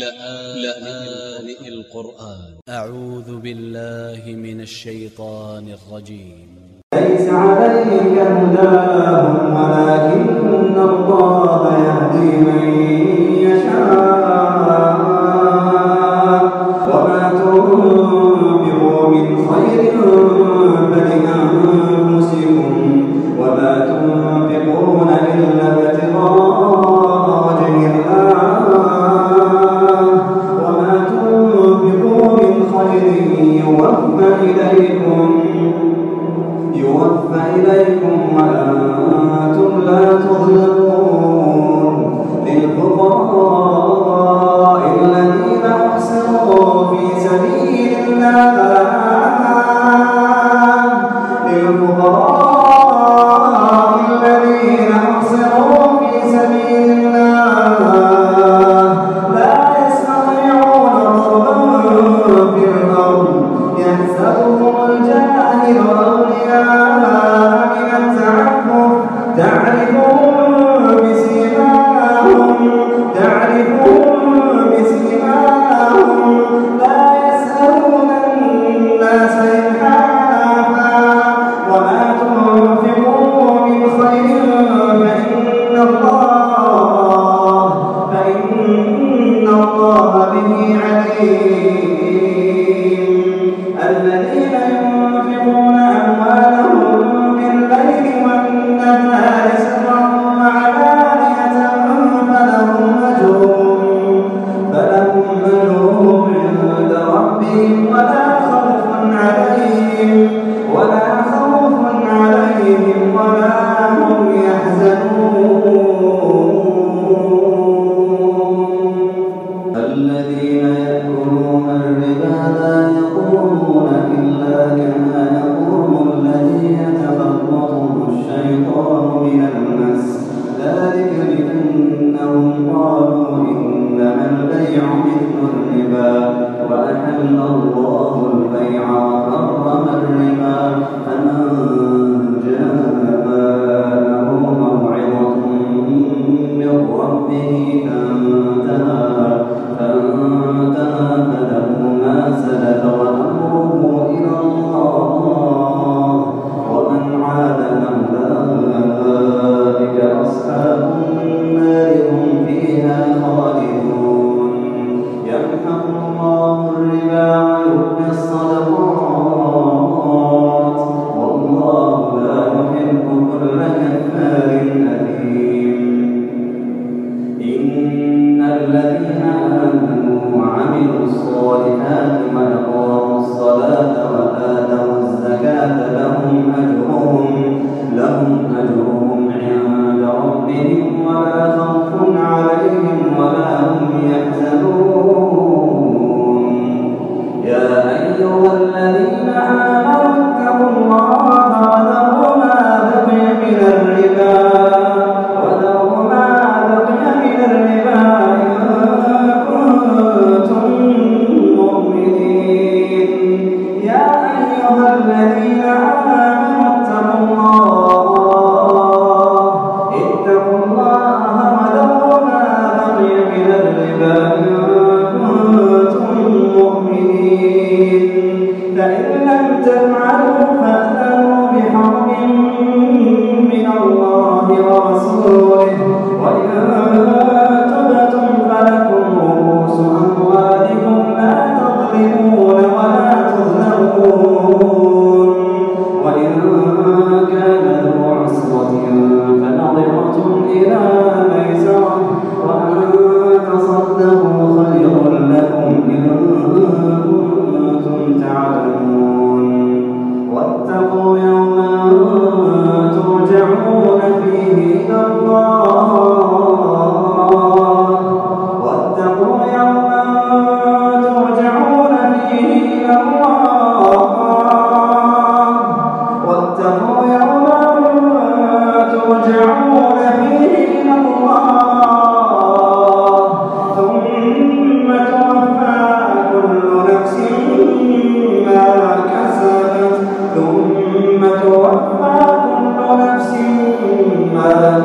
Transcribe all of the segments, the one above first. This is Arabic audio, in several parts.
لآن القرآن. أ ع و ذ ب ا ل ل ه من ا ل ش ي ط ا ن ا ل ج ي م ل ي س ع ل ي ك ه د ا ه م إليكم وأنتم لا تظلمون للفقراء الذين أحسنوا في سبيل الله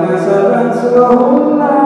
كسبت وهم لا